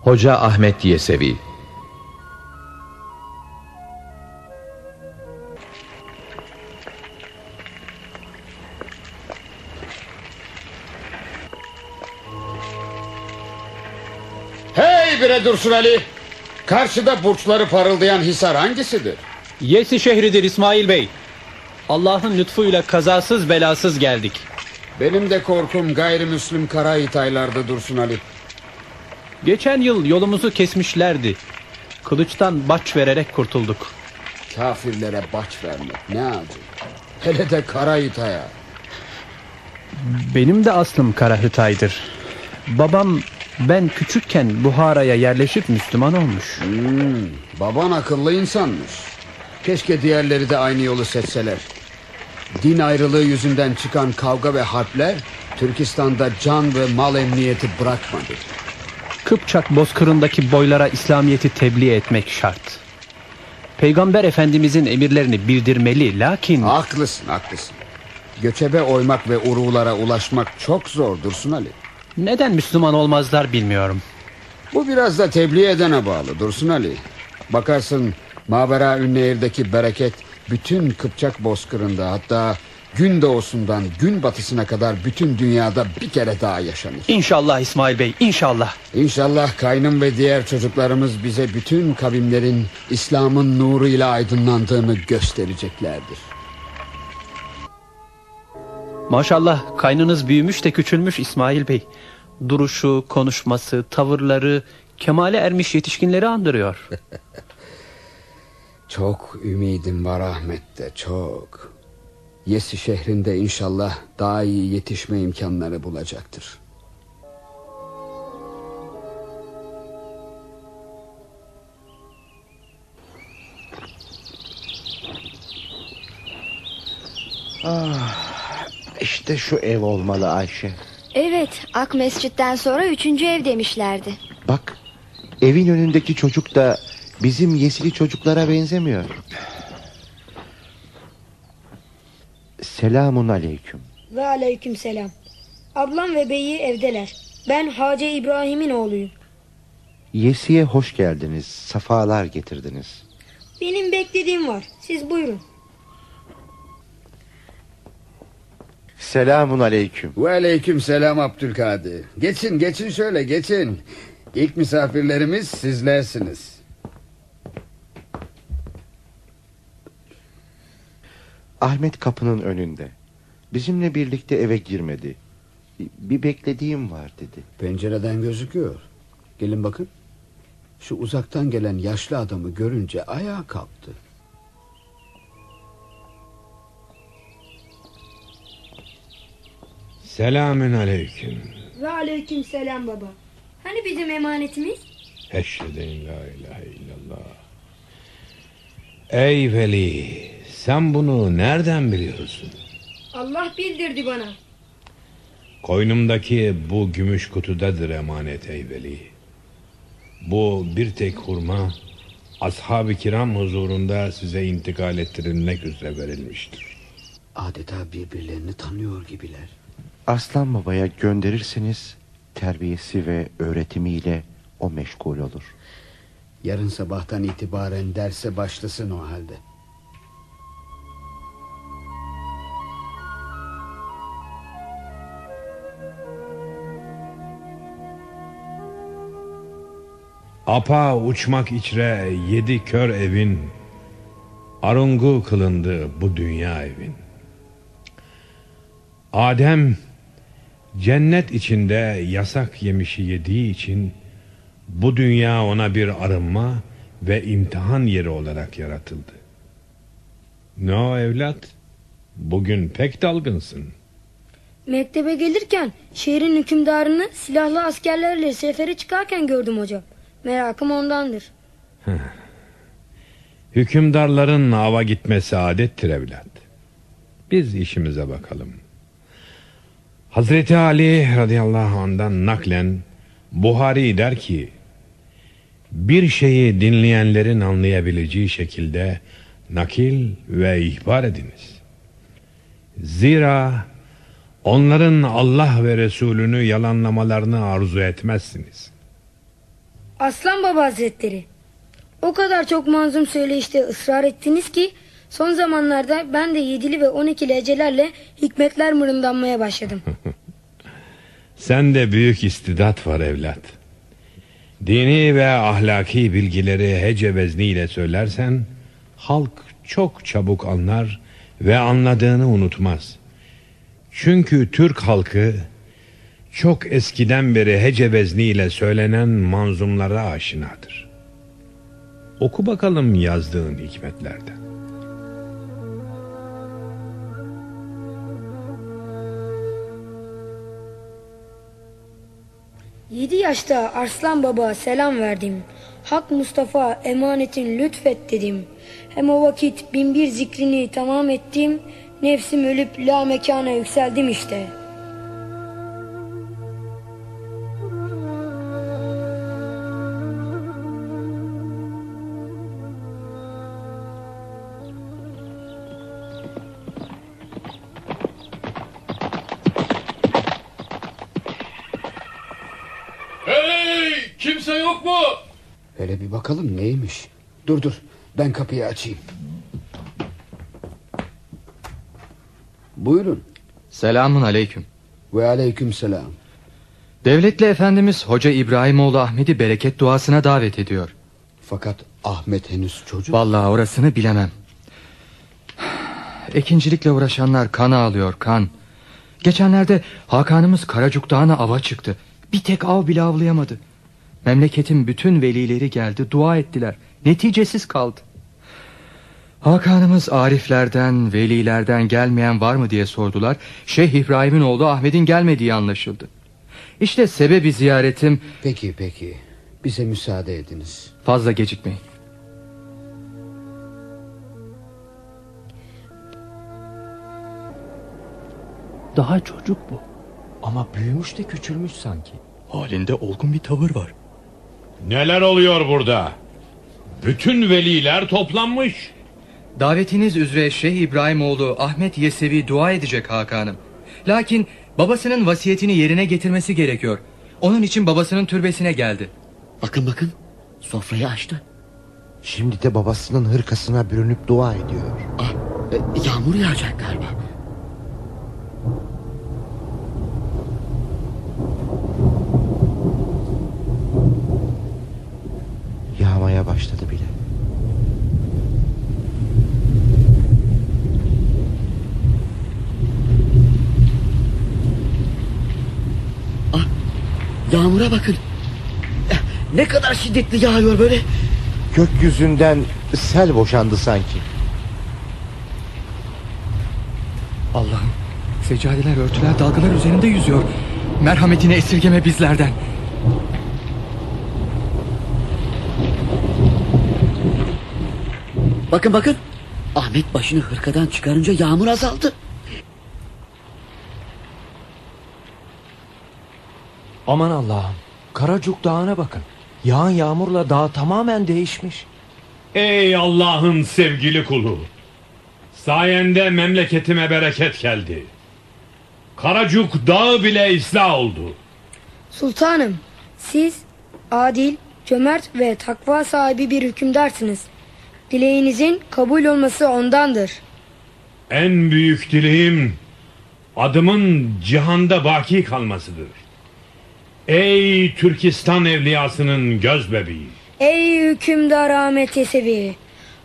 Hoca Ahmet Yesevi Hey bire Dursun Ali! Karşıda burçları parıldayan hisar hangisidir? Yesi şehridir İsmail Bey. Allah'ın lütfuyla kazasız belasız geldik. Benim de korkum gayrimüslim Karahitaylar'da Dursun Ali. Geçen yıl yolumuzu kesmişlerdi. Kılıçtan baç vererek kurtulduk. Kafirlere baç vermek ne acı. Hele de Karahitay'a. Benim de aslım Karahıtay'dır. Babam ben küçükken Buhara'ya yerleşip Müslüman olmuş. Hmm, baban akıllı insanmış. Keşke diğerleri de aynı yolu seçseler. Din ayrılığı yüzünden çıkan kavga ve harpler Türkistan'da can ve mal emniyeti bırakmadı. Kıpçak bozkırındaki boylara İslamiyet'i tebliğ etmek şart. Peygamber Efendimizin emirlerini bildirmeli lakin... Haklısın haklısın. Göçebe oymak ve uruğlara ulaşmak çok zor Dursun Ali. Neden Müslüman olmazlar bilmiyorum. Bu biraz da tebliğ edene bağlı Dursun Ali. Bakarsın Mavera Ünlehir'deki bereket bütün Kıpçak bozkırında hatta gün doğusundan gün batısına kadar bütün dünyada bir kere daha yaşanır. İnşallah İsmail Bey inşallah. İnşallah kaynım ve diğer çocuklarımız bize bütün kavimlerin İslam'ın nuruyla aydınlandığını göstereceklerdir. Maşallah kaynınız büyümüş de küçülmüş İsmail Bey. Duruşu, konuşması, tavırları kemale ermiş yetişkinleri andırıyor. çok ümidim var Ahmet'te çok. Yesi şehrinde inşallah daha iyi yetişme imkanları bulacaktır. Ah, işte şu ev olmalı Ayşe. Evet, Ak Mescid'den sonra üçüncü ev demişlerdi. Bak, evin önündeki çocuk da bizim yesili çocuklara benzemiyor. Selamun aleyküm. Ve aleyküm selam. Ablam ve beyi evdeler. Ben Hacı İbrahim'in oğluyum. Yesi'ye hoş geldiniz. Safalar getirdiniz. Benim beklediğim var. Siz buyurun. Selamun aleyküm. Ve aleyküm selam Abdülkadir. Geçin geçin şöyle geçin. İlk misafirlerimiz sizlersiniz. Ahmet kapının önünde. Bizimle birlikte eve girmedi. Bir beklediğim var dedi. Pencereden gözüküyor. Gelin bakın. Şu uzaktan gelen yaşlı adamı görünce ayağa kalktı. Selamün aleyküm. Ve aleyküm selam baba. Hani bizim emanetimiz? Eşhedü en la ilahe illallah. Ey veli, sen bunu nereden biliyorsun? Allah bildirdi bana. Koynumdaki bu gümüş kutudadır emanet ey veli. Bu bir tek hurma ashab-ı kiram huzurunda size intikal ettirilmek üzere verilmiştir. Adeta birbirlerini tanıyor gibiler. Aslan babaya gönderirseniz terbiyesi ve öğretimiyle o meşgul olur. Yarın sabahtan itibaren derse başlasın o halde. Apa uçmak içre yedi kör evin, Arungu kılındı bu dünya evin. Adem cennet içinde yasak yemişi yediği için bu dünya ona bir arınma ve imtihan yeri olarak yaratıldı. Ne o evlat? Bugün pek dalgınsın. Mektebe gelirken şehrin hükümdarını silahlı askerlerle sefere çıkarken gördüm hocam. Merakım ondandır. Hükümdarların ava gitmesi adettir evlat. Biz işimize bakalım. Hazreti Ali radıyallahu anh'dan naklen Buhari der ki bir şeyi dinleyenlerin anlayabileceği şekilde nakil ve ihbar ediniz. Zira onların Allah ve Resulünü yalanlamalarını arzu etmezsiniz. Aslan Baba Hazretleri. O kadar çok manzum söyleyişte ısrar ettiniz ki son zamanlarda ben de yedili ve on ikili hecelerle hikmetler mırıldanmaya başladım. Sende büyük istidat var evlat. Dini ve ahlaki bilgileri hece vezniyle söylersen halk çok çabuk anlar ve anladığını unutmaz. Çünkü Türk halkı çok eskiden beri hece vezniyle söylenen manzumlara aşinadır. Oku bakalım yazdığın hikmetlerden. Yedi yaşta Arslan Baba selam verdim. Hak Mustafa emanetin lütfet dedim. Hem o vakit bin bir zikrini tamam ettim. Nefsim ölüp la mekana yükseldim işte. Mu? Hele bir bakalım neymiş. Dur dur ben kapıyı açayım. Buyurun. Selamun aleyküm. Ve aleyküm selam. Devletli Efendimiz Hoca İbrahimoğlu Ahmet'i bereket duasına davet ediyor. Fakat Ahmet henüz çocuk. Vallahi orasını bilemem. Ekincilikle uğraşanlar kan ağlıyor kan. Geçenlerde Hakan'ımız Karacuk Dağı'na ava çıktı. Bir tek av bile avlayamadı. Memleketin bütün velileri geldi dua ettiler. Neticesiz kaldı. Hakan'ımız Ariflerden, velilerden gelmeyen var mı diye sordular. Şeyh İbrahim'in oğlu Ahmet'in gelmediği anlaşıldı. İşte sebebi ziyaretim Peki peki. Bize müsaade ediniz. fazla gecikmeyin. Daha çocuk bu. Ama büyümüş de küçülmüş sanki. Halinde olgun bir tavır var. Neler oluyor burada? Bütün veliler toplanmış. Davetiniz üzere Şeyh İbrahimoğlu Ahmet Yesevi dua edecek Hakan'ım. Lakin babasının vasiyetini yerine getirmesi gerekiyor. Onun için babasının türbesine geldi. Bakın bakın sofrayı açtı. Şimdi de babasının hırkasına bürünüp dua ediyor. Ah, e, yağmur yağacak galiba. Yağmaya başladı bile. Yağmura bakın. Eh, Ne kadar şiddetli yağıyor böyle. Gökyüzünden sel boşandı sanki. Allah'ım seccadeler örtüler dalgalar üzerinde yüzüyor. Merhametini esirgeme bizlerden. Bakın bakın. Ahmet başını hırkadan çıkarınca yağmur azaldı. Aman Allah'ım. Karacuk Dağı'na bakın. Yağan yağmurla dağ tamamen değişmiş. Ey Allah'ın sevgili kulu. Sayende memleketime bereket geldi. Karacuk dağı bile ıslah oldu. Sultanım siz adil, cömert ve takva sahibi bir hükümdarsınız. Dileğinizin kabul olması ondandır. En büyük dileğim adımın cihanda baki kalmasıdır. Ey Türkistan evliyasının göz bebeği. Ey hükümdar Ahmet Yesevi.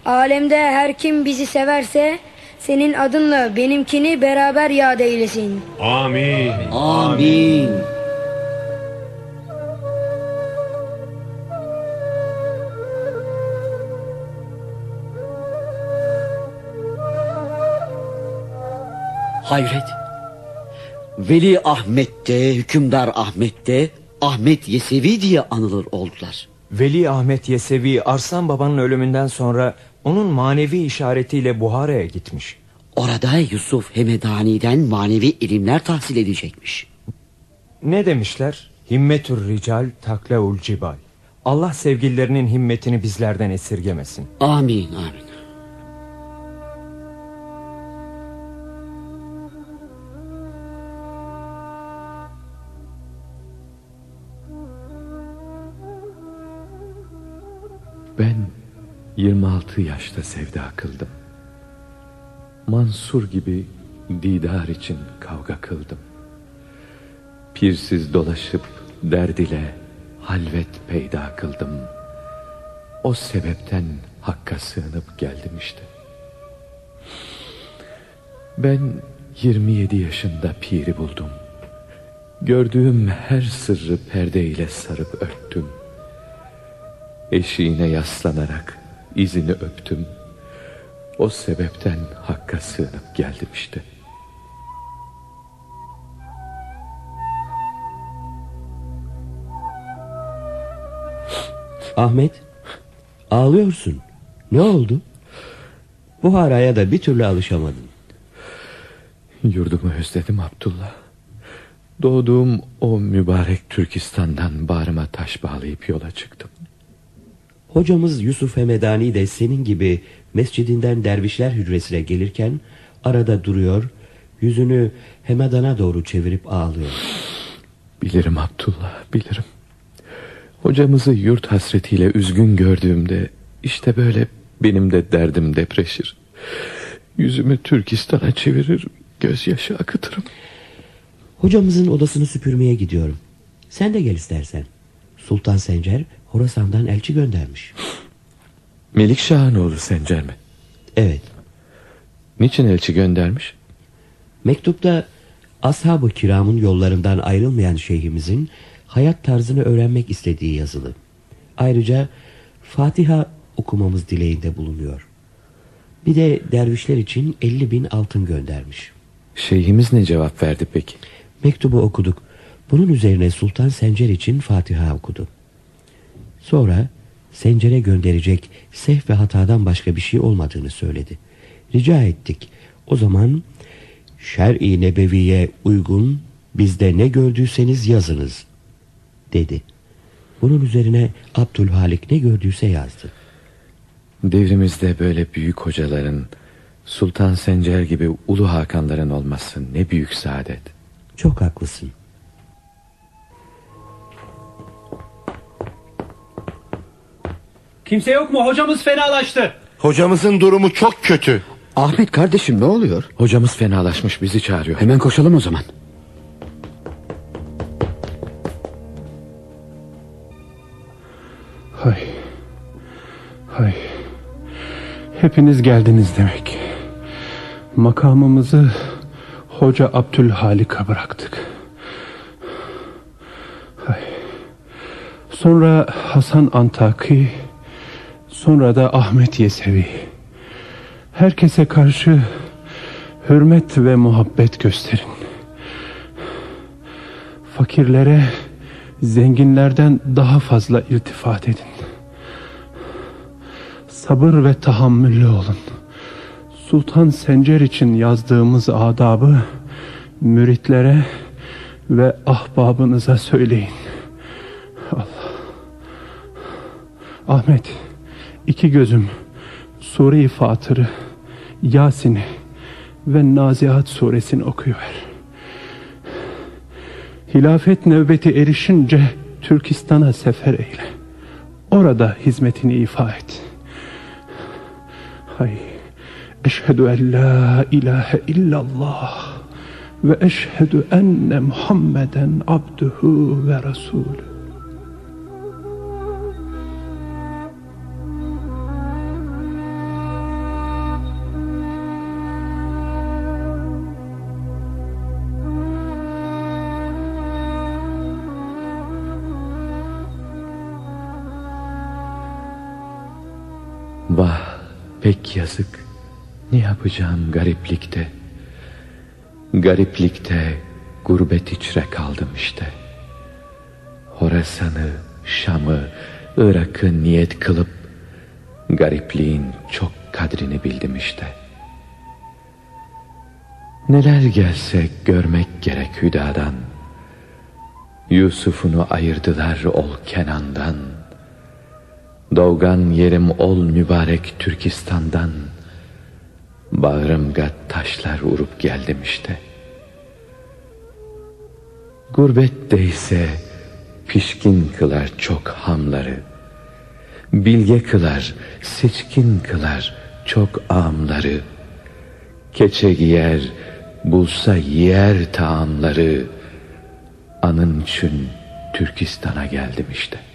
Alemde her kim bizi severse senin adınla benimkini beraber yad eylesin. Amin. Amin. Hayret. Veli Ahmet'te, hükümdar Ahmet'te, Ahmet Yesevi diye anılır oldular. Veli Ahmet Yesevi Arslan Baba'nın ölümünden sonra onun manevi işaretiyle Buhara'ya gitmiş. Orada Yusuf Hemedani'den manevi ilimler tahsil edecekmiş. Ne demişler? Himmetür rical takleul cibal. Allah sevgililerinin himmetini bizlerden esirgemesin. Amin, amin. Ben 26 yaşta sevda kıldım. Mansur gibi didar için kavga kıldım. Pirsiz dolaşıp derd ile halvet peyda kıldım. O sebepten Hakk'a sığınıp geldim işte. Ben 27 yaşında piri buldum. Gördüğüm her sırrı perdeyle sarıp örttüm. Eşiğine yaslanarak izini öptüm. O sebepten Hakk'a sığınıp geldim işte. Ahmet, ağlıyorsun. Ne oldu? Buhara'ya da bir türlü alışamadın. Yurdumu özledim Abdullah. Doğduğum o mübarek Türkistan'dan bağrıma taş bağlayıp yola çıktım. Hocamız Yusuf Hemedani de senin gibi mescidinden dervişler hücresine gelirken arada duruyor, yüzünü Hemedan'a doğru çevirip ağlıyor. Bilirim Abdullah, bilirim. Hocamızı yurt hasretiyle üzgün gördüğümde işte böyle benim de derdim depreşir. Yüzümü Türkistan'a çevirir, gözyaşı akıtırım. Hocamızın odasını süpürmeye gidiyorum. Sen de gel istersen. Sultan Sencer Horasan'dan elçi göndermiş. Melik Şah'ın oğlu Sencer mi? Evet. Niçin elçi göndermiş? Mektupta ashab-ı kiramın yollarından ayrılmayan şeyhimizin hayat tarzını öğrenmek istediği yazılı. Ayrıca Fatiha okumamız dileğinde bulunuyor. Bir de dervişler için 50 bin altın göndermiş. Şeyhimiz ne cevap verdi peki? Mektubu okuduk. Bunun üzerine Sultan Sencer için Fatiha okudu. Sonra Sencer'e gönderecek sehv ve hatadan başka bir şey olmadığını söyledi. Rica ettik. O zaman şer-i nebeviye uygun bizde ne gördüyseniz yazınız dedi. Bunun üzerine Abdülhalik ne gördüyse yazdı. Devrimizde böyle büyük hocaların Sultan Sencer gibi Ulu Hakanların olması ne büyük saadet. Çok haklısın. Kimse yok mu? Hocamız fenalaştı. Hocamızın durumu çok kötü. Ahmet kardeşim ne oluyor? Hocamız fenalaşmış bizi çağırıyor. Hemen koşalım o zaman. Hay. Hay. Hepiniz geldiniz demek. Makamımızı Hoca Abdülhalik'a bıraktık. Hay. Sonra Hasan Antaki, sonra da Ahmet Yesevi. Herkese karşı hürmet ve muhabbet gösterin. Fakirlere zenginlerden daha fazla iltifat edin. Sabır ve tahammüllü olun. Sultan Sencer için yazdığımız adabı müritlere ve ahbabınıza söyleyin. Allah. Ahmet, iki gözüm Sure-i Fatır'ı, Yasin'i ve Nazihat suresini okuyuver. Hilafet nöbeti erişince Türkistan'a sefer eyle. Orada hizmetini ifa et. Hay. Eşhedü en la ilahe illallah ve eşhedü enne Muhammeden abduhu ve rasulü. Vah pek yazık. Ne yapacağım gariplikte. Gariplikte gurbet içre kaldım işte. Horasan'ı, Şam'ı, Irak'ı niyet kılıp garipliğin çok kadrini bildim işte. Neler gelse görmek gerek Hüda'dan. Yusuf'unu ayırdılar ol Kenan'dan. Doğgan yerim ol mübarek Türkistan'dan. Bağrımga taşlar urup geldim işte. Gurbette ise pişkin kılar çok hamları. Bilge kılar, seçkin kılar çok ağamları. Keçe giyer, bulsa yer taamları. Anın için Türkistan'a geldim işte.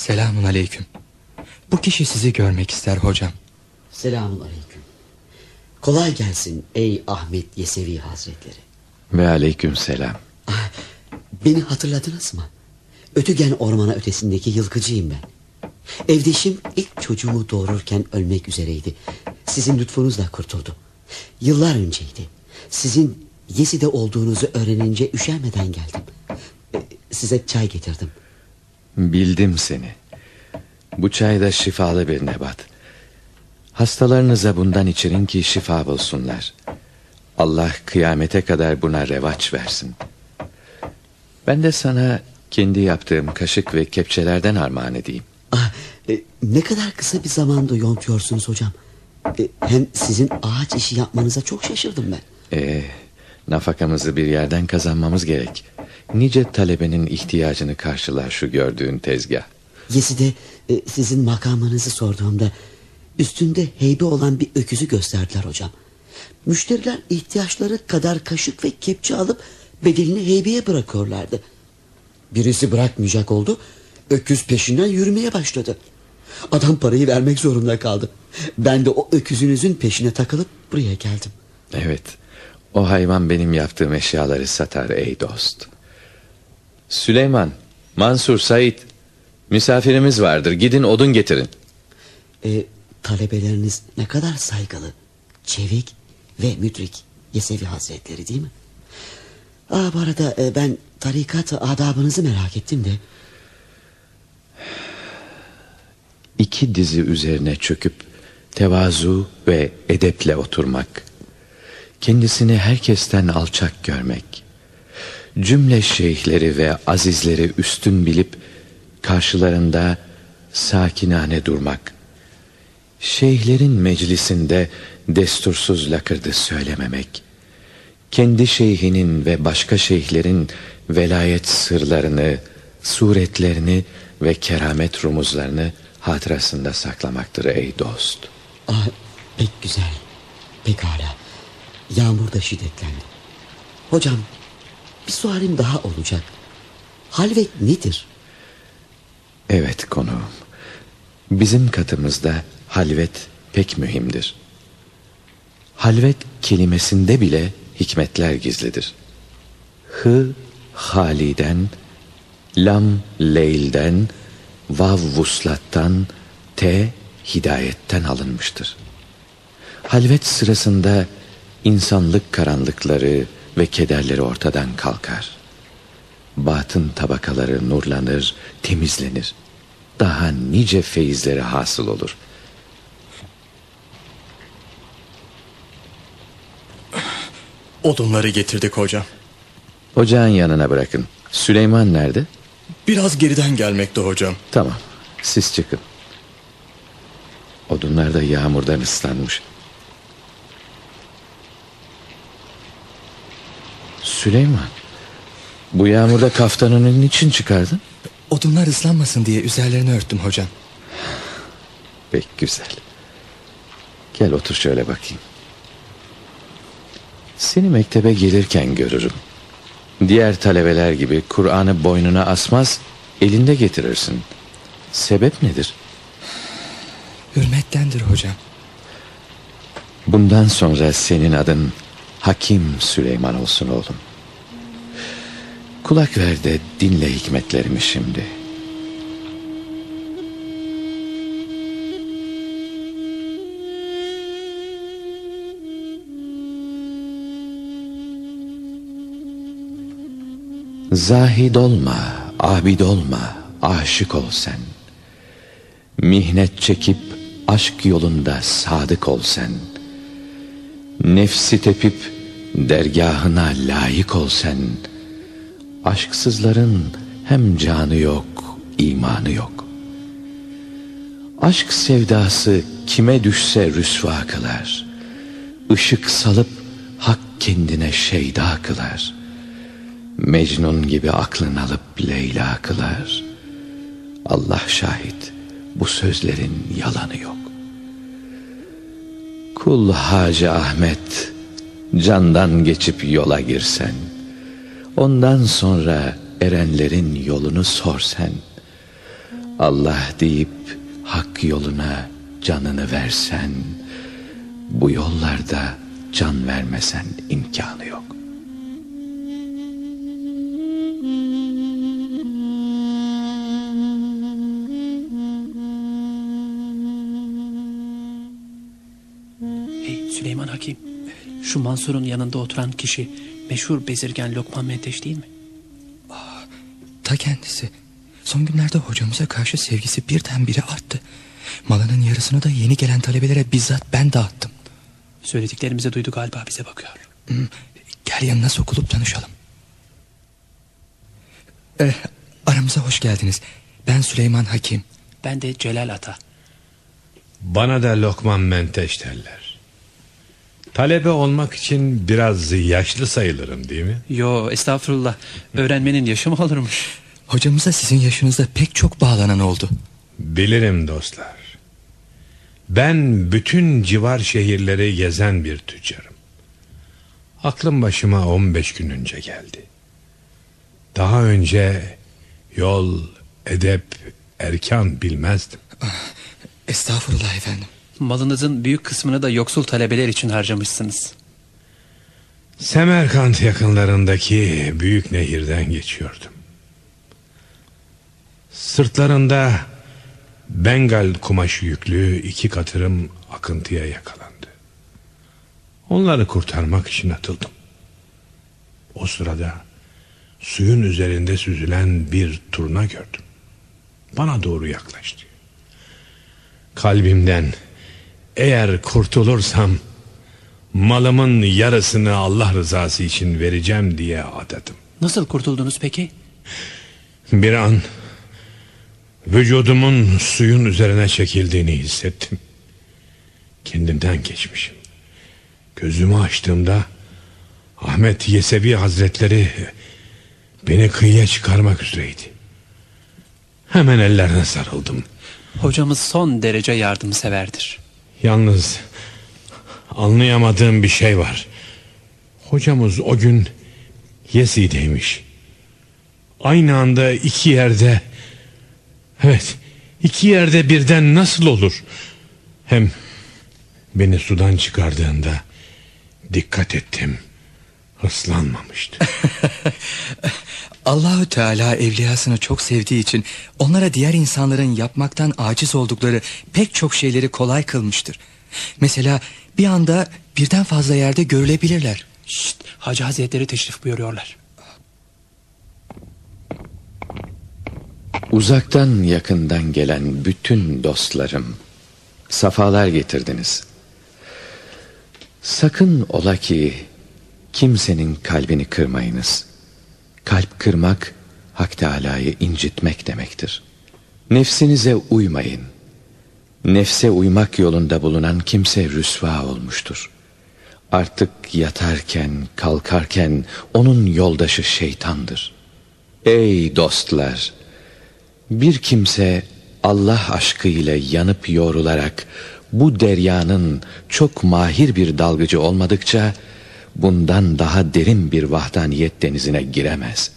Selamun aleyküm. Bu kişi sizi görmek ister hocam. Selamun aleyküm. Kolay gelsin ey Ahmet Yesevi Hazretleri. Ve aleyküm selam. Beni hatırladınız mı? Ötügen ormana ötesindeki yılkıcıyım ben. Evdeşim ilk çocuğumu doğururken ölmek üzereydi. Sizin lütfunuzla kurtuldu. Yıllar önceydi. Sizin Yesi'de olduğunuzu öğrenince üşenmeden geldim. Size çay getirdim. Bildim seni. Bu çay da şifalı bir nebat. Hastalarınıza bundan içirin ki şifa bulsunlar. Allah kıyamete kadar buna revaç versin. Ben de sana kendi yaptığım kaşık ve kepçelerden armağan edeyim. Ah, e, ne kadar kısa bir zamanda yontuyorsunuz hocam. E, hem sizin ağaç işi yapmanıza çok şaşırdım ben. Ee, nafakamızı bir yerden kazanmamız gerek. Nice talebenin ihtiyacını karşılar şu gördüğün tezgah. Yesi'de e, sizin makamınızı sorduğumda üstünde heybe olan bir öküzü gösterdiler hocam. Müşteriler ihtiyaçları kadar kaşık ve kepçe alıp bedelini heybeye bırakıyorlardı. Birisi bırakmayacak oldu. Öküz peşinden yürümeye başladı. Adam parayı vermek zorunda kaldı. Ben de o öküzünüzün peşine takılıp buraya geldim. Evet, o hayvan benim yaptığım eşyaları satar ey dost. Süleyman, Mansur, Said, misafirimiz vardır. Gidin odun getirin. E, talebeleriniz ne kadar saygılı, çevik ve müdrik Yesevi Hazretleri değil mi? Aa, bu arada e, ben tarikat adabınızı merak ettim de. İki dizi üzerine çöküp tevazu ve edeple oturmak. Kendisini herkesten alçak görmek. Cümle şeyhleri ve azizleri üstün bilip karşılarında sakinane durmak. Şeyhlerin meclisinde destursuz lakırdı söylememek. Kendi şeyhinin ve başka şeyhlerin velayet sırlarını, suretlerini ve keramet rumuzlarını hatırasında saklamaktır ey dost. Ah, pek güzel. Pekala. Yağmur da şiddetlendi. Hocam bir sualim daha olacak. Halvet nedir? Evet konuğum. Bizim katımızda halvet pek mühimdir. Halvet kelimesinde bile hikmetler gizlidir. Hı haliden, lam leylden, vav vuslattan, te hidayetten alınmıştır. Halvet sırasında insanlık karanlıkları ve kederleri ortadan kalkar. Batın tabakaları nurlanır, temizlenir. Daha nice feyizleri hasıl olur. Odunları getirdik hocam. Ocağın yanına bırakın. Süleyman nerede? Biraz geriden gelmekte hocam. Tamam. Siz çıkın. Odunlar da yağmurdan ıslanmış. Süleyman, Bu yağmurda kaftanını niçin çıkardın? Odunlar ıslanmasın diye üzerlerini örttüm hocam. Pek güzel. Gel otur şöyle bakayım. Seni mektebe gelirken görürüm. Diğer talebeler gibi Kur'an'ı boynuna asmaz, elinde getirirsin. Sebep nedir? Hürmettendir hocam. Bundan sonra senin adın Hakim Süleyman olsun oğlum. Kulak ver de dinle hikmetlerimi şimdi. Zahid olma, abid olma, aşık ol sen. Mihnet çekip aşk yolunda sadık ol sen. Nefsi tepip dergahına layık ol sen. Aşksızların hem canı yok, imanı yok. Aşk sevdası kime düşse rüsva kılar. Işık salıp hak kendine şeyda kılar. Mecnun gibi aklın alıp Leyla kılar. Allah şahit bu sözlerin yalanı yok. Kul Hacı Ahmet candan geçip yola girsen, ondan sonra erenlerin yolunu sorsen, Allah deyip hak yoluna canını versen, bu yollarda can vermesen imkanı yok. Hakim, şu Mansur'un yanında oturan kişi meşhur bezirgen Lokman Menteş değil mi? Ta kendisi. Son günlerde hocamıza karşı sevgisi birdenbire arttı. Malının yarısını da yeni gelen talebelere bizzat ben dağıttım. Söylediklerimizi duydu galiba bize bakıyor. Hmm, Gel yanına sokulup tanışalım. Eh, aramıza hoş geldiniz. Ben Süleyman Hakim. Ben de Celal Ata. Bana da Lokman Menteş derler. Talebe olmak için biraz yaşlı sayılırım değil mi? Yo estağfurullah. Öğrenmenin yaşı mı olurmuş? Hocamıza sizin yaşınızda pek çok bağlanan oldu. Bilirim dostlar. Ben bütün civar şehirleri gezen bir tüccarım. Aklım başıma 15 gün önce geldi. Daha önce yol, edep, erkan bilmezdim. Estağfurullah efendim. Malınızın büyük kısmını da yoksul talebeler için harcamışsınız. Semerkant yakınlarındaki büyük nehirden geçiyordum. Sırtlarında Bengal kumaşı yüklü iki katırım akıntıya yakalandı. Onları kurtarmak için atıldım. O sırada suyun üzerinde süzülen bir turna gördüm. Bana doğru yaklaştı. Kalbimden eğer kurtulursam malımın yarısını Allah rızası için vereceğim diye adadım. Nasıl kurtuldunuz peki? Bir an vücudumun suyun üzerine çekildiğini hissettim. Kendimden geçmişim. Gözümü açtığımda Ahmet Yesevi Hazretleri beni kıyıya çıkarmak üzereydi. Hemen ellerine sarıldım. Hocamız son derece yardımseverdir. Yalnız anlayamadığım bir şey var. Hocamız o gün Yesi'deymiş. Aynı anda iki yerde Evet iki yerde birden nasıl olur? Hem beni sudan çıkardığında dikkat ettim. Islanmamıştı. Allahü Teala evliyasını çok sevdiği için onlara diğer insanların yapmaktan aciz oldukları pek çok şeyleri kolay kılmıştır. Mesela bir anda birden fazla yerde görülebilirler. Şşt, Hacı Hazretleri teşrif buyuruyorlar. Uzaktan yakından gelen bütün dostlarım, safalar getirdiniz. Sakın ola ki kimsenin kalbini kırmayınız. Kalp kırmak, Hak Teâlâ'yı incitmek demektir. Nefsinize uymayın. Nefse uymak yolunda bulunan kimse rüsva olmuştur. Artık yatarken, kalkarken onun yoldaşı şeytandır.'' Ey dostlar! Bir kimse Allah aşkı ile yanıp yoğrularak bu deryanın çok mahir bir dalgıcı olmadıkça bundan daha derin bir vahdaniyet denizine giremez.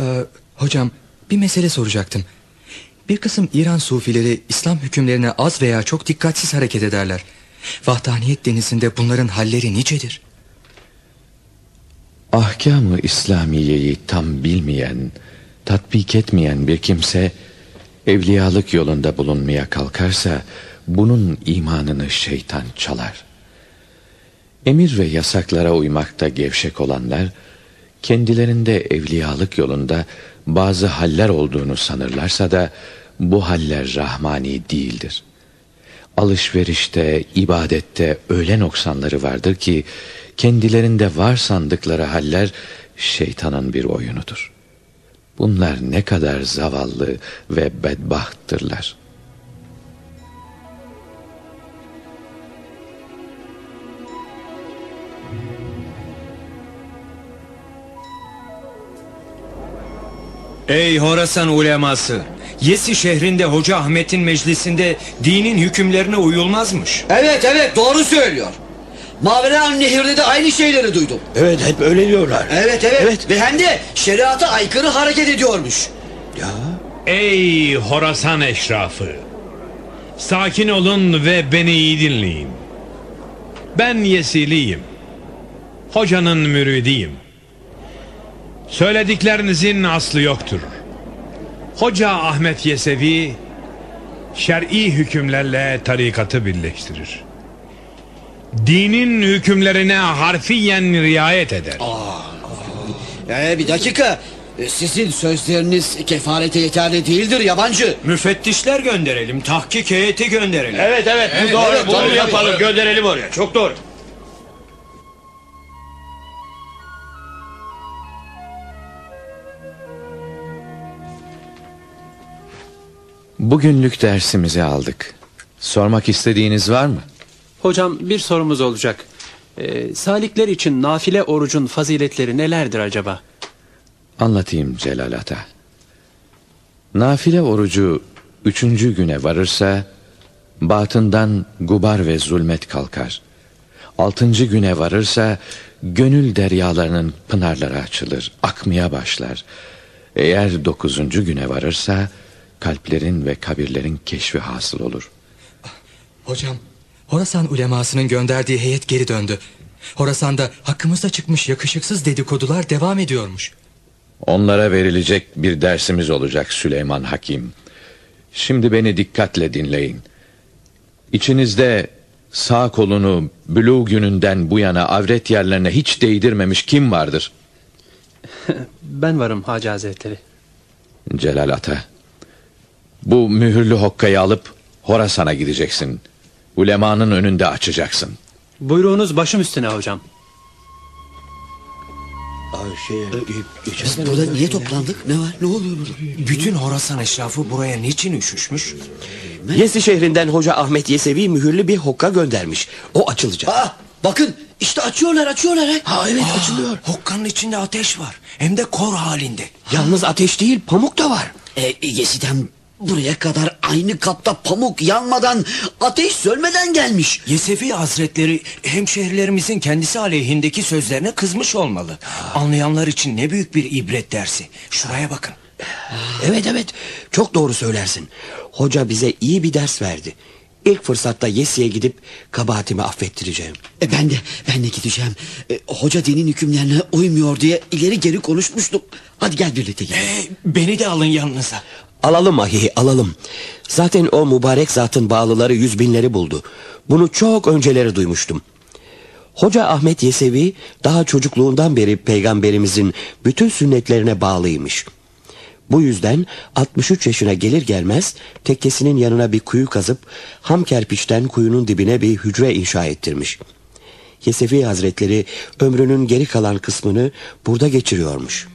Ee, hocam bir mesele soracaktım. Bir kısım İran sufileri İslam hükümlerine az veya çok dikkatsiz hareket ederler. Vahdaniyet denizinde bunların halleri nicedir? Ahkamı İslamiyeyi tam bilmeyen, tatbik etmeyen bir kimse evliyalık yolunda bulunmaya kalkarsa bunun imanını şeytan çalar. Emir ve yasaklara uymakta gevşek olanlar kendilerinde evliyalık yolunda bazı haller olduğunu sanırlarsa da bu haller rahmani değildir. Alışverişte, ibadette öyle noksanları vardır ki kendilerinde var sandıkları haller şeytanın bir oyunudur. Bunlar ne kadar zavallı ve bedbahttırlar. Ey Horasan uleması! Yesi şehrinde Hoca Ahmet'in meclisinde dinin hükümlerine uyulmazmış. Evet evet doğru söylüyor. Mavera Nehir'de de aynı şeyleri duydum. Evet hep öyle diyorlar. Evet evet, ve hem de şeriata aykırı hareket ediyormuş. Ey Horasan eşrafı! Sakin olun ve beni iyi dinleyin. Ben Yesiliyim. Hocanın müridiyim. Söylediklerinizin aslı yoktur. Hoca Ahmet Yesevi şer'i hükümlerle tarikatı birleştirir. Dinin hükümlerine harfiyen riayet eder. Ee, bir dakika. Ee, Sizin sözleriniz kefarete yeterli değildir yabancı. Müfettişler gönderelim, tahkik heyeti gönderelim. Evet evet bu doğru. evet, Bunu tabii, yapalım tabii. gönderelim oraya. Çok doğru. Bugünlük dersimizi aldık. Sormak istediğiniz var mı? Hocam bir sorumuz olacak. Ee, salikler için nafile orucun faziletleri nelerdir acaba? Anlatayım Celal Ata. Nafile orucu üçüncü güne varırsa batından gubar ve zulmet kalkar. Altıncı güne varırsa gönül deryalarının pınarları açılır, akmaya başlar. Eğer dokuzuncu güne varırsa kalplerin ve kabirlerin keşfi hasıl olur. Hocam Horasan ulemasının gönderdiği heyet geri döndü. Horasan'da hakkımızda çıkmış yakışıksız dedikodular devam ediyormuş. Onlara verilecek bir dersimiz olacak Süleyman Hakim. Şimdi beni dikkatle dinleyin. İçinizde sağ kolunu bülü gününden bu yana avret yerlerine hiç değdirmemiş kim vardır? Ben varım Hacı Hazretleri. Celal Ata. Bu mühürlü hokkayı alıp Horasan'a gideceksin. Ulemanın önünde açacaksın. Buyruğunuz başım üstüne hocam. Şey, Biz burada niye toplandık? Ne var? Ne oluyor burada? Bütün Horasan eşrafı buraya niçin üşüşmüş? Yesi şehrinden Hoca Ahmet Yesevi mühürlü bir hokka göndermiş. O açılacak. Aa, bakın işte açıyorlar açıyorlar. he. Ha evet açılıyor. Hokkanın içinde ateş var. Hem de kor halinde. Yalnız ateş değil pamuk da var. E, Yesi'den buraya kadar aynı kapta pamuk yanmadan ateş sönmeden gelmiş. Yesefi Hazretleri hemşehrilerimizin kendisi aleyhindeki sözlerine kızmış olmalı. Anlayanlar için ne büyük bir ibret dersi. Şuraya bakın. Evet evet çok doğru söylersin. Hoca bize iyi bir ders verdi. İlk fırsatta Yesi'ye gidip kabahatimi affettireceğim. E, ben de ben de gideceğim. E, hoca dinin hükümlerine uymuyor diye ileri geri konuşmuştum. Hadi gel birlikte gidelim. Beni de alın yanınıza. Alalım ahihi alalım. Zaten o mübarek zatın bağlıları yüz binleri buldu. Bunu çok önceleri duymuştum. Hoca Ahmet Yesevi daha çocukluğundan beri peygamberimizin bütün sünnetlerine bağlıymış. Bu yüzden 63 yaşına gelir gelmez tekkesinin yanına bir kuyu kazıp ham kerpiçten kuyunun dibine bir hücre inşa ettirmiş. Yesevi Hazretleri ömrünün geri kalan kısmını burada geçiriyormuş.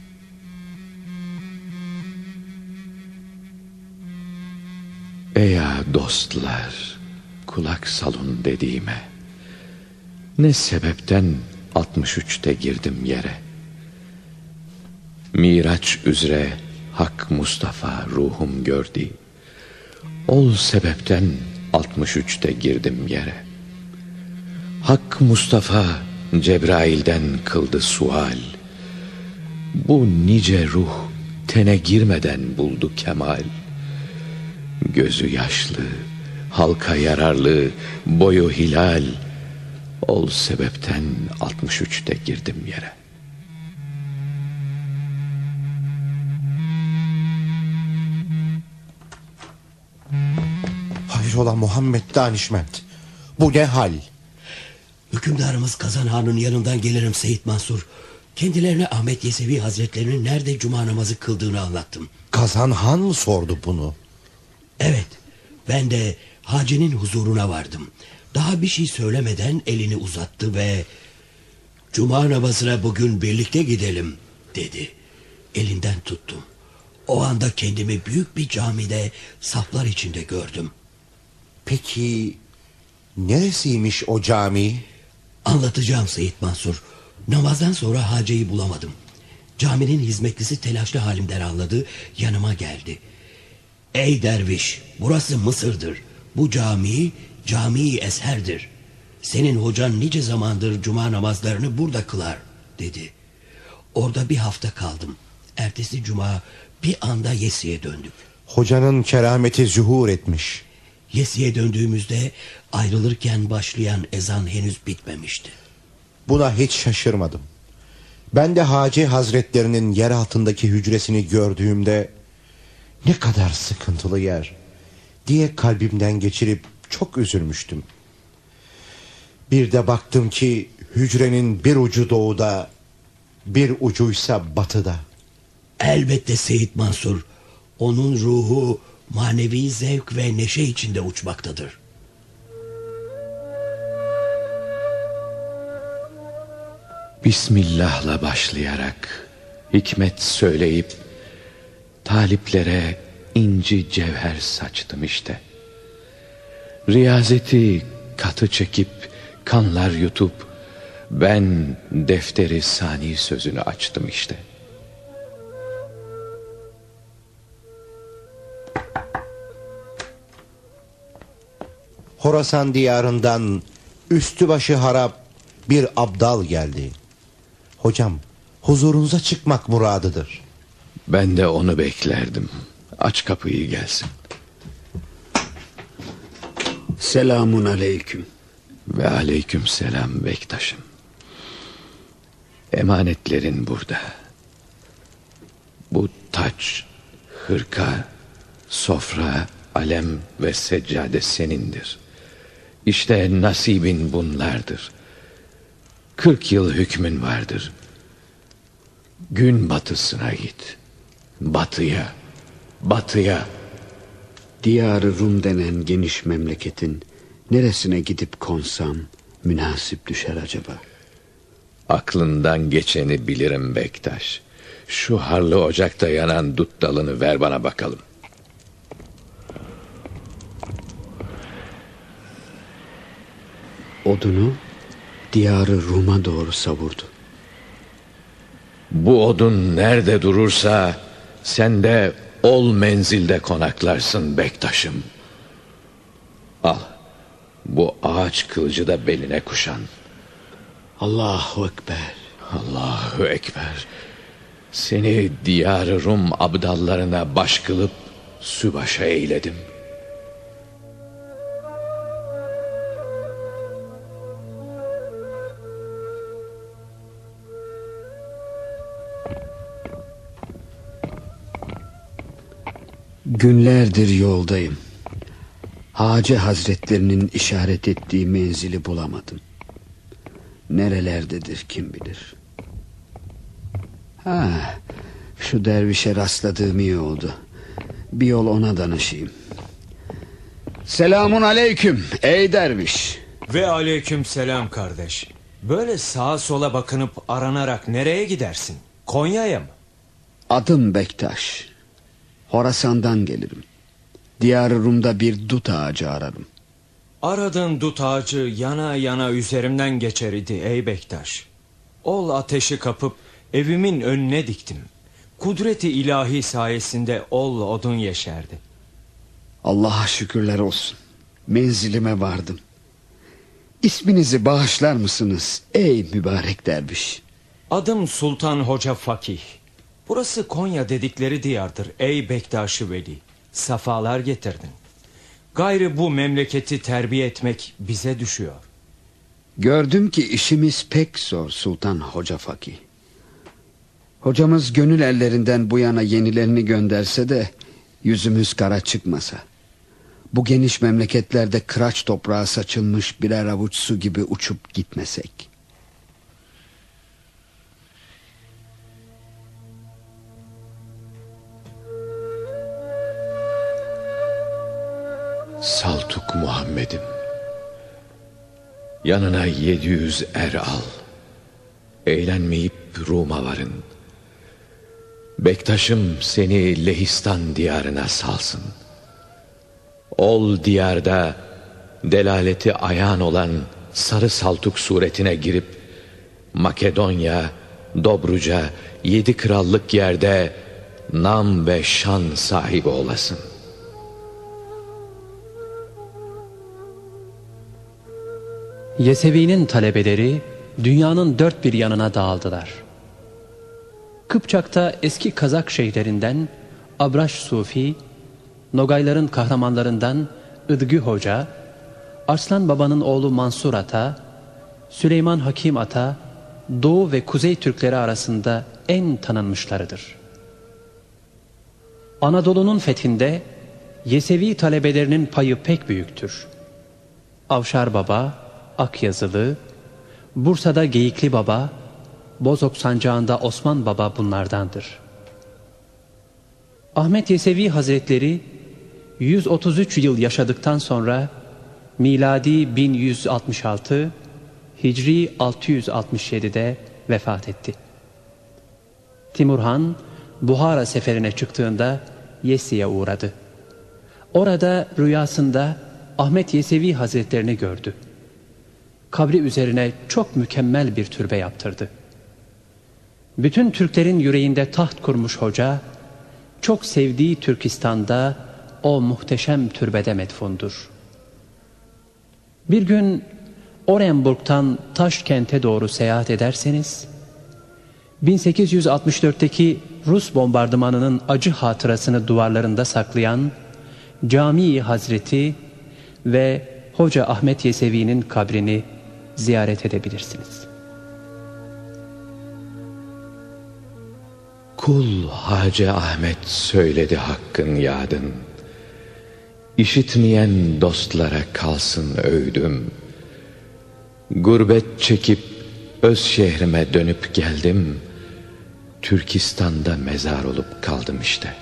Eya dostlar, kulak salın dediğime. Ne sebepten 63'te girdim yere. Miraç üzere Hak Mustafa ruhum gördü. Ol sebepten 63'te girdim yere. Hak Mustafa Cebrail'den kıldı sual. Bu nice ruh tene girmeden buldu kemal. Gözü yaşlı, halka yararlı, boyu hilal. Ol sebepten 63'te girdim yere. Hayrola Muhammed Danişment. Bu ne hal? Hükümdarımız Kazan Han'ın yanından gelirim Seyit Mansur. Kendilerine Ahmet Yesevi Hazretlerinin nerede cuma namazı kıldığını anlattım. Kazan Han mı sordu bunu? Evet. Ben de hacinin huzuruna vardım. Daha bir şey söylemeden elini uzattı ve... Cuma namazına bugün birlikte gidelim dedi. Elinden tuttum. O anda kendimi büyük bir camide saflar içinde gördüm. Peki neresiymiş o cami? Anlatacağım Seyit Mansur. Namazdan sonra hacıyı bulamadım. Caminin hizmetlisi telaşlı halimden anladı, yanıma geldi. Ey derviş, burası Mısır'dır. Bu cami, cami eserdir. Senin hocan nice zamandır cuma namazlarını burada kılar, dedi. Orada bir hafta kaldım. Ertesi cuma bir anda Yesi'ye döndük. Hocanın kerameti zuhur etmiş. Yesi'ye döndüğümüzde ayrılırken başlayan ezan henüz bitmemişti. Buna hiç şaşırmadım. Ben de Hacı Hazretlerinin yer altındaki hücresini gördüğümde ne kadar sıkıntılı yer diye kalbimden geçirip çok üzülmüştüm. Bir de baktım ki hücrenin bir ucu doğuda, bir ucuysa batıda. Elbette Seyit Mansur. Onun ruhu manevi zevk ve neşe içinde uçmaktadır. Bismillah'la başlayarak hikmet söyleyip taliplere inci cevher saçtım işte. Riyazeti katı çekip kanlar yutup ben defteri sani sözünü açtım işte. Horasan diyarından üstü başı harap bir abdal geldi. Hocam huzurunuza çıkmak muradıdır. Ben de onu beklerdim. Aç kapıyı gelsin. Selamun aleyküm. Ve aleyküm selam Bektaş'ım. Emanetlerin burada. Bu taç, hırka, sofra, alem ve seccade senindir. İşte nasibin bunlardır. Kırk yıl hükmün vardır. Gün batısına git. Batıya, batıya. Diyarı Rum denen geniş memleketin neresine gidip konsam münasip düşer acaba? Aklından geçeni bilirim Bektaş. Şu harlı ocakta yanan dut dalını ver bana bakalım. Odunu diyarı Rum'a doğru savurdu. Bu odun nerede durursa sen de ol menzilde konaklarsın Bektaş'ım. Al bu ağaç kılıcı da beline kuşan. Allahu Ekber. Allahu Ekber. Seni diyarı Rum abdallarına baş kılıp sübaşa eyledim. Günlerdir yoldayım. Hacı Hazretlerinin işaret ettiği menzili bulamadım. Nerelerdedir kim bilir. Ha, şu dervişe rastladığım iyi oldu. Bir yol ona danışayım. Selamun aleyküm ey derviş. Ve aleyküm selam kardeş. Böyle sağa sola bakınıp aranarak nereye gidersin? Konya'ya mı? Adım Bektaş. Horasan'dan gelirim. Diyar Rum'da bir dut ağacı ararım. Aradığın dut ağacı yana yana üzerimden geçer idi ey Bektaş. Ol ateşi kapıp evimin önüne diktim. Kudreti ilahi sayesinde ol odun yeşerdi. Allah'a şükürler olsun. Menzilime vardım. İsminizi bağışlar mısınız ey mübarek derviş? Adım Sultan Hoca Fakih. Burası Konya dedikleri diyardır ey Bektaşı Veli. Safalar getirdin. Gayrı bu memleketi terbiye etmek bize düşüyor. Gördüm ki işimiz pek zor Sultan Hoca Fakih. Hocamız gönül ellerinden bu yana yenilerini gönderse de yüzümüz kara çıkmasa. Bu geniş memleketlerde kıraç toprağa saçılmış birer avuç su gibi uçup gitmesek. Saltuk Muhammed'im. Yanına 700 er al. Eğlenmeyip Rum'a varın. Bektaşım seni Lehistan diyarına salsın. Ol diyarda delaleti ayan olan sarı saltuk suretine girip Makedonya, Dobruca, yedi krallık yerde nam ve şan sahibi olasın. Yesevi'nin talebeleri dünyanın dört bir yanına dağıldılar. Kıpçak'ta eski Kazak şeyhlerinden Abraş Sufi, Nogayların kahramanlarından Idgü Hoca, Arslan Baba'nın oğlu Mansur Ata, Süleyman Hakim Ata, Doğu ve Kuzey Türkleri arasında en tanınmışlarıdır. Anadolu'nun fethinde Yesevi talebelerinin payı pek büyüktür. Avşar Baba, Akyazılı, Bursa'da Geyikli Baba, Bozok Sancağı'nda Osman Baba bunlardandır. Ahmet Yesevi Hazretleri 133 yıl yaşadıktan sonra miladi 1166, Hicri 667'de vefat etti. Timurhan Buhara seferine çıktığında Yesi'ye uğradı. Orada rüyasında Ahmet Yesevi Hazretlerini gördü. Kabri üzerine çok mükemmel bir türbe yaptırdı. Bütün Türklerin yüreğinde taht kurmuş hoca, çok sevdiği Türkistan'da o muhteşem türbede metfundur. Bir gün Orenburg'tan Taşkent'e doğru seyahat ederseniz, 1864'teki Rus bombardımanının acı hatırasını duvarlarında saklayan Camii Hazreti ve Hoca Ahmet Yesevi'nin kabrini ziyaret edebilirsiniz. Kul Hacı Ahmet söyledi hakkın yadın. İşitmeyen dostlara kalsın övdüm. Gurbet çekip öz şehrime dönüp geldim. Türkistan'da mezar olup kaldım işte.''